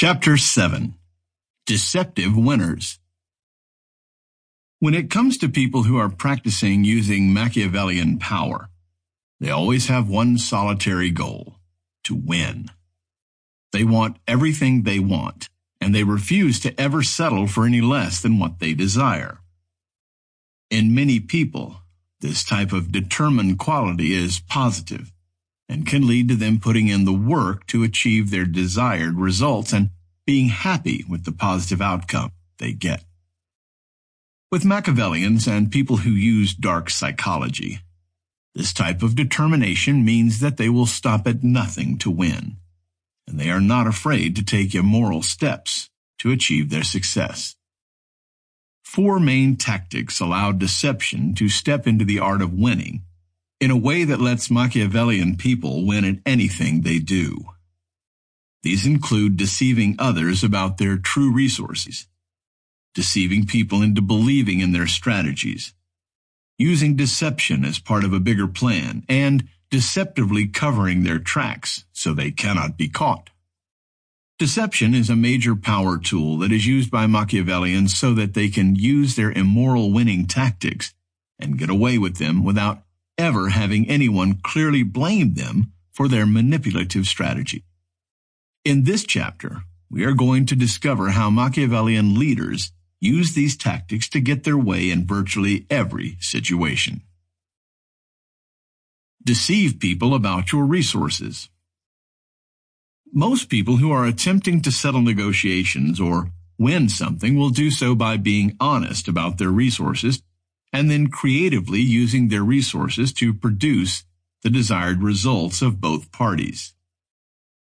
Chapter 7 Deceptive Winners When it comes to people who are practicing using Machiavellian power, they always have one solitary goal to win. They want everything they want, and they refuse to ever settle for any less than what they desire. In many people, this type of determined quality is positive and can lead to them putting in the work to achieve their desired results and being happy with the positive outcome they get. With Machiavellians and people who use dark psychology, this type of determination means that they will stop at nothing to win, and they are not afraid to take immoral steps to achieve their success. Four main tactics allow deception to step into the art of winning in a way that lets Machiavellian people win at anything they do. These include deceiving others about their true resources, deceiving people into believing in their strategies, using deception as part of a bigger plan, and deceptively covering their tracks so they cannot be caught. Deception is a major power tool that is used by Machiavellians so that they can use their immoral winning tactics and get away with them without ever having anyone clearly blame them for their manipulative strategy. In this chapter, we are going to discover how Machiavellian leaders use these tactics to get their way in virtually every situation. Deceive people about your resources. Most people who are attempting to settle negotiations or win something will do so by being honest about their resources and then creatively using their resources to produce the desired results of both parties.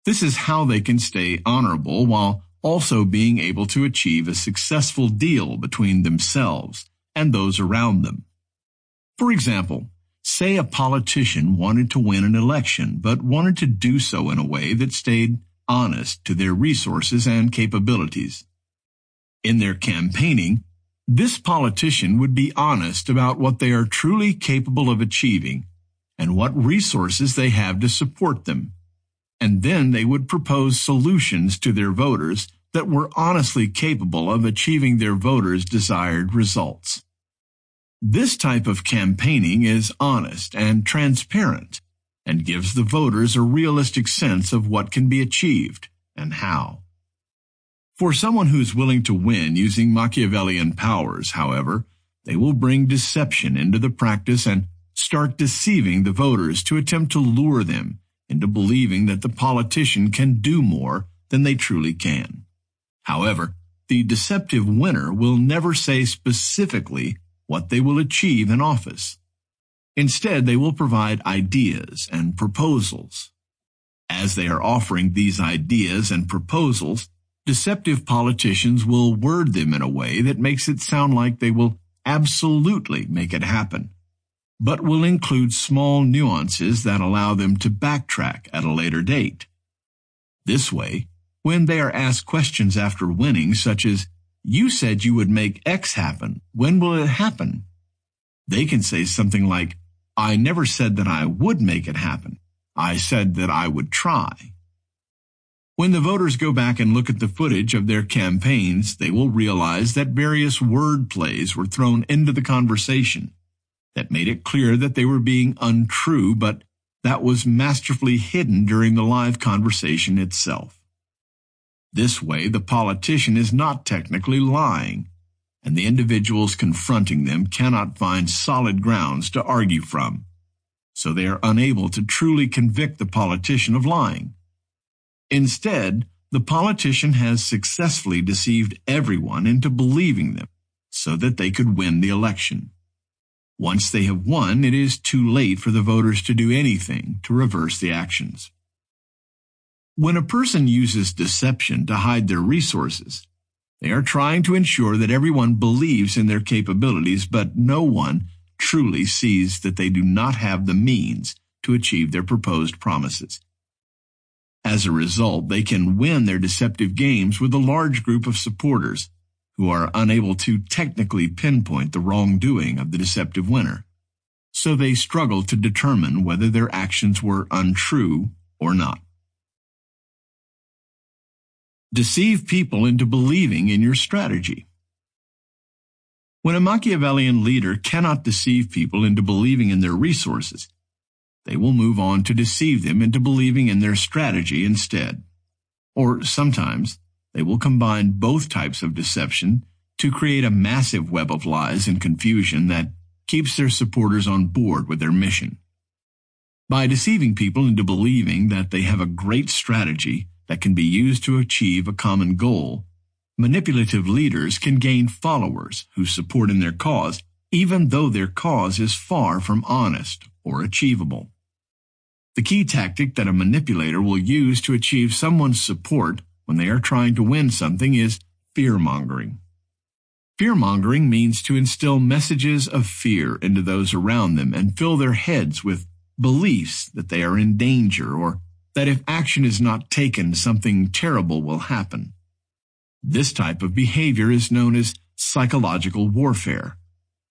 This is how they can stay honorable while also being able to achieve a successful deal between themselves and those around them. For example, say a politician wanted to win an election but wanted to do so in a way that stayed honest to their resources and capabilities. In their campaigning, this politician would be honest about what they are truly capable of achieving and what resources they have to support them. And then they would propose solutions to their voters that were honestly capable of achieving their voters' desired results. This type of campaigning is honest and transparent and gives the voters a realistic sense of what can be achieved and how. For someone who's willing to win using Machiavellian powers, however, they will bring deception into the practice and start deceiving the voters to attempt to lure them into believing that the politician can do more than they truly can. However, the deceptive winner will never say specifically what they will achieve in office. Instead, they will provide ideas and proposals. As they are offering these ideas and proposals, deceptive politicians will word them in a way that makes it sound like they will absolutely make it happen, but will include small nuances that allow them to backtrack at a later date. This way, when they are asked questions after winning, such as, You said you would make X happen, when will it happen? They can say something like, I never said that I would make it happen. I said that I would try. When the voters go back and look at the footage of their campaigns, they will realize that various word plays were thrown into the conversation that made it clear that they were being untrue, but that was masterfully hidden during the live conversation itself. This way, the politician is not technically lying, and the individuals confronting them cannot find solid grounds to argue from, so they are unable to truly convict the politician of lying. Instead, the politician has successfully deceived everyone into believing them so that they could win the election. Once they have won, it is too late for the voters to do anything to reverse the actions. When a person uses deception to hide their resources, they are trying to ensure that everyone believes in their capabilities, but no one truly sees that they do not have the means to achieve their proposed promises. As a result, they can win their deceptive games with a large group of supporters who are unable to technically pinpoint the wrongdoing of the deceptive winner. So they struggle to determine whether their actions were untrue or not. Deceive people into believing in your strategy. When a Machiavellian leader cannot deceive people into believing in their resources, they will move on to deceive them into believing in their strategy instead. Or sometimes they will combine both types of deception to create a massive web of lies and confusion that keeps their supporters on board with their mission. By deceiving people into believing that they have a great strategy that can be used to achieve a common goal, manipulative leaders can gain followers who support in their cause, even though their cause is far from honest or achievable. The key tactic that a manipulator will use to achieve someone's support when they are trying to win something is fear mongering. Fear mongering means to instill messages of fear into those around them and fill their heads with beliefs that they are in danger or that if action is not taken, something terrible will happen. This type of behavior is known as psychological warfare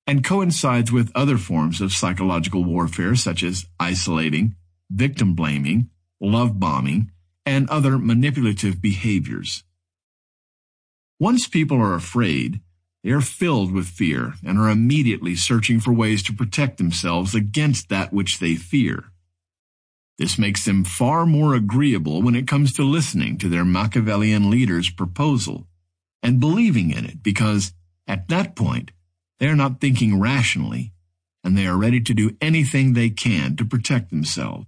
and coincides with other forms of psychological warfare such as isolating, victim blaming, love bombing, and other manipulative behaviors. Once people are afraid, they are filled with fear and are immediately searching for ways to protect themselves against that which they fear. This makes them far more agreeable when it comes to listening to their Machiavellian leader's proposal and believing in it because at that point they are not thinking rationally and they are ready to do anything they can to protect themselves.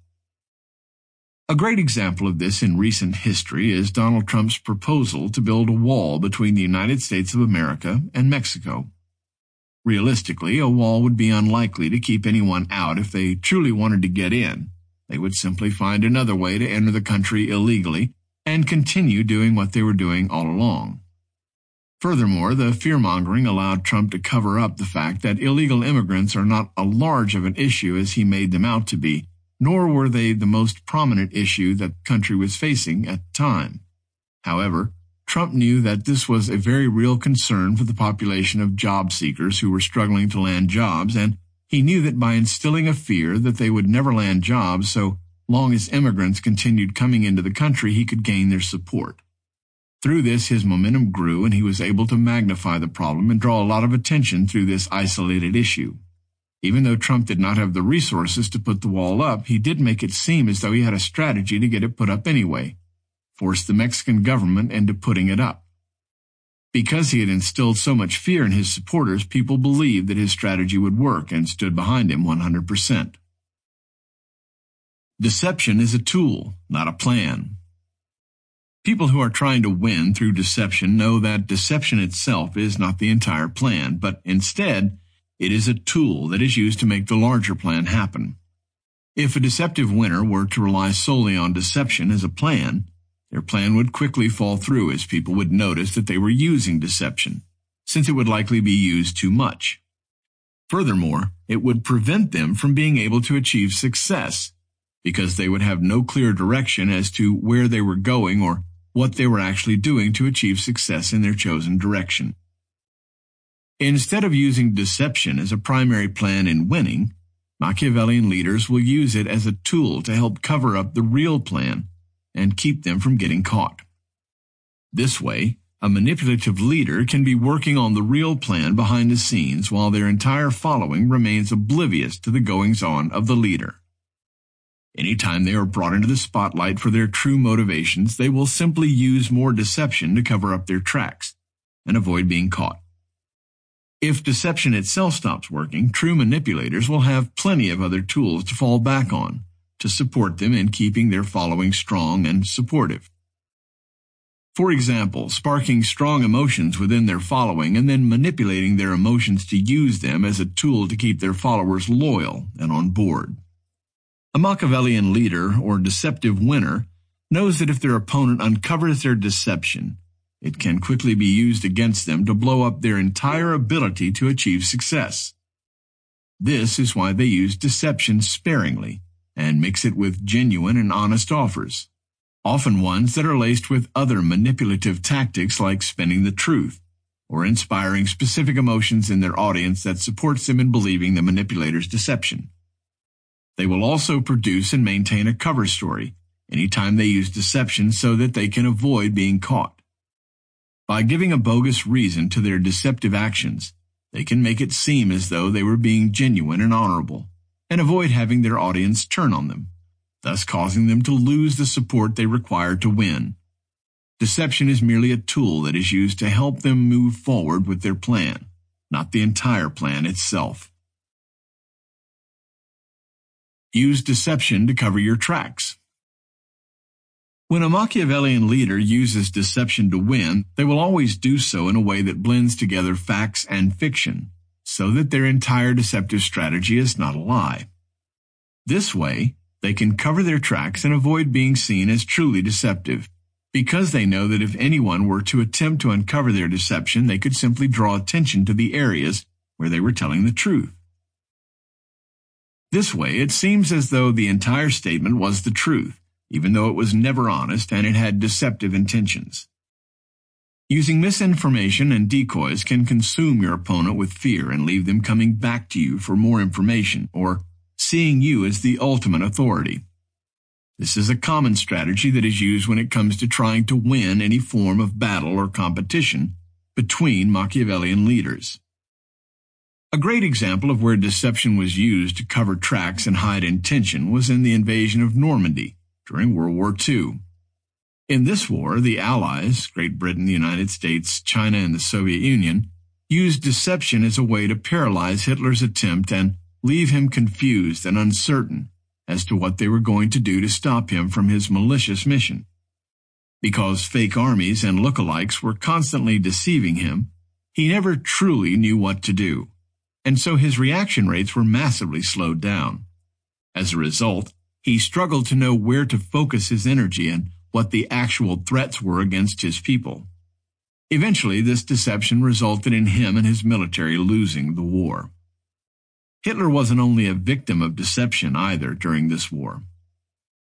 A great example of this in recent history is Donald Trump's proposal to build a wall between the United States of America and Mexico. Realistically, a wall would be unlikely to keep anyone out if they truly wanted to get in. They would simply find another way to enter the country illegally and continue doing what they were doing all along. Furthermore, the fearmongering allowed Trump to cover up the fact that illegal immigrants are not as large of an issue as he made them out to be nor were they the most prominent issue that the country was facing at the time. However, Trump knew that this was a very real concern for the population of job seekers who were struggling to land jobs, and he knew that by instilling a fear that they would never land jobs so long as immigrants continued coming into the country, he could gain their support. Through this, his momentum grew and he was able to magnify the problem and draw a lot of attention through this isolated issue. Even though Trump did not have the resources to put the wall up, he did make it seem as though he had a strategy to get it put up anyway, force the Mexican government into putting it up. Because he had instilled so much fear in his supporters, people believed that his strategy would work and stood behind him 100%. Deception is a tool, not a plan. People who are trying to win through deception know that deception itself is not the entire plan, but instead, it is a tool that is used to make the larger plan happen. If a deceptive winner were to rely solely on deception as a plan, their plan would quickly fall through as people would notice that they were using deception, since it would likely be used too much. Furthermore, it would prevent them from being able to achieve success, because they would have no clear direction as to where they were going or what they were actually doing to achieve success in their chosen direction. Instead of using deception as a primary plan in winning, Machiavellian leaders will use it as a tool to help cover up the real plan and keep them from getting caught. This way, a manipulative leader can be working on the real plan behind the scenes while their entire following remains oblivious to the goings on of the leader. Anytime they are brought into the spotlight for their true motivations, they will simply use more deception to cover up their tracks and avoid being caught. If deception itself stops working, true manipulators will have plenty of other tools to fall back on to support them in keeping their following strong and supportive. For example, sparking strong emotions within their following and then manipulating their emotions to use them as a tool to keep their followers loyal and on board. A Machiavellian leader or deceptive winner knows that if their opponent uncovers their deception, it can quickly be used against them to blow up their entire ability to achieve success. This is why they use deception sparingly and mix it with genuine and honest offers, often ones that are laced with other manipulative tactics like spinning the truth or inspiring specific emotions in their audience that supports them in believing the manipulator's deception. They will also produce and maintain a cover story anytime they use deception so that they can avoid being caught. By giving a bogus reason to their deceptive actions, they can make it seem as though they were being genuine and honorable, and avoid having their audience turn on them, thus causing them to lose the support they require to win. Deception is merely a tool that is used to help them move forward with their plan, not the entire plan itself. Use deception to cover your tracks. When a Machiavellian leader uses deception to win, they will always do so in a way that blends together facts and fiction, so that their entire deceptive strategy is not a lie. This way, they can cover their tracks and avoid being seen as truly deceptive, because they know that if anyone were to attempt to uncover their deception, they could simply draw attention to the areas where they were telling the truth. This way, it seems as though the entire statement was the truth, even though it was never honest and it had deceptive intentions. Using misinformation and decoys can consume your opponent with fear and leave them coming back to you for more information or seeing you as the ultimate authority. This is a common strategy that is used when it comes to trying to win any form of battle or competition between Machiavellian leaders. A great example of where deception was used to cover tracks and hide intention was in the invasion of Normandy during World War II. In this war, the Allies, Great Britain, the United States, China, and the Soviet Union, used deception as a way to paralyze Hitler's attempt and leave him confused and uncertain as to what they were going to do to stop him from his malicious mission. Because fake armies and lookalikes were constantly deceiving him, he never truly knew what to do, and so his reaction rates were massively slowed down. As a result, he struggled to know where to focus his energy and what the actual threats were against his people. Eventually, this deception resulted in him and his military losing the war. Hitler wasn't only a victim of deception either during this war.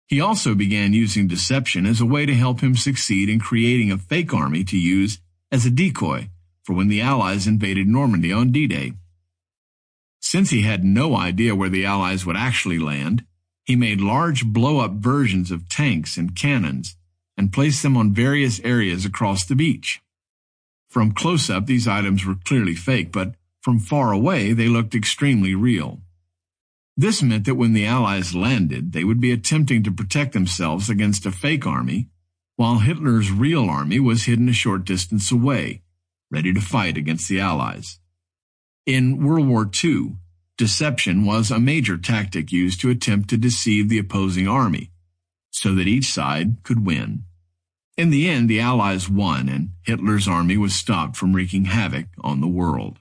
He also began using deception as a way to help him succeed in creating a fake army to use as a decoy for when the Allies invaded Normandy on D-Day. Since he had no idea where the Allies would actually land, he made large blow-up versions of tanks and cannons and placed them on various areas across the beach. From close-up, these items were clearly fake, but from far away, they looked extremely real. This meant that when the Allies landed, they would be attempting to protect themselves against a fake army, while Hitler's real army was hidden a short distance away, ready to fight against the Allies. In World War II, Deception was a major tactic used to attempt to deceive the opposing army, so that each side could win. In the end, the Allies won, and Hitler's army was stopped from wreaking havoc on the world.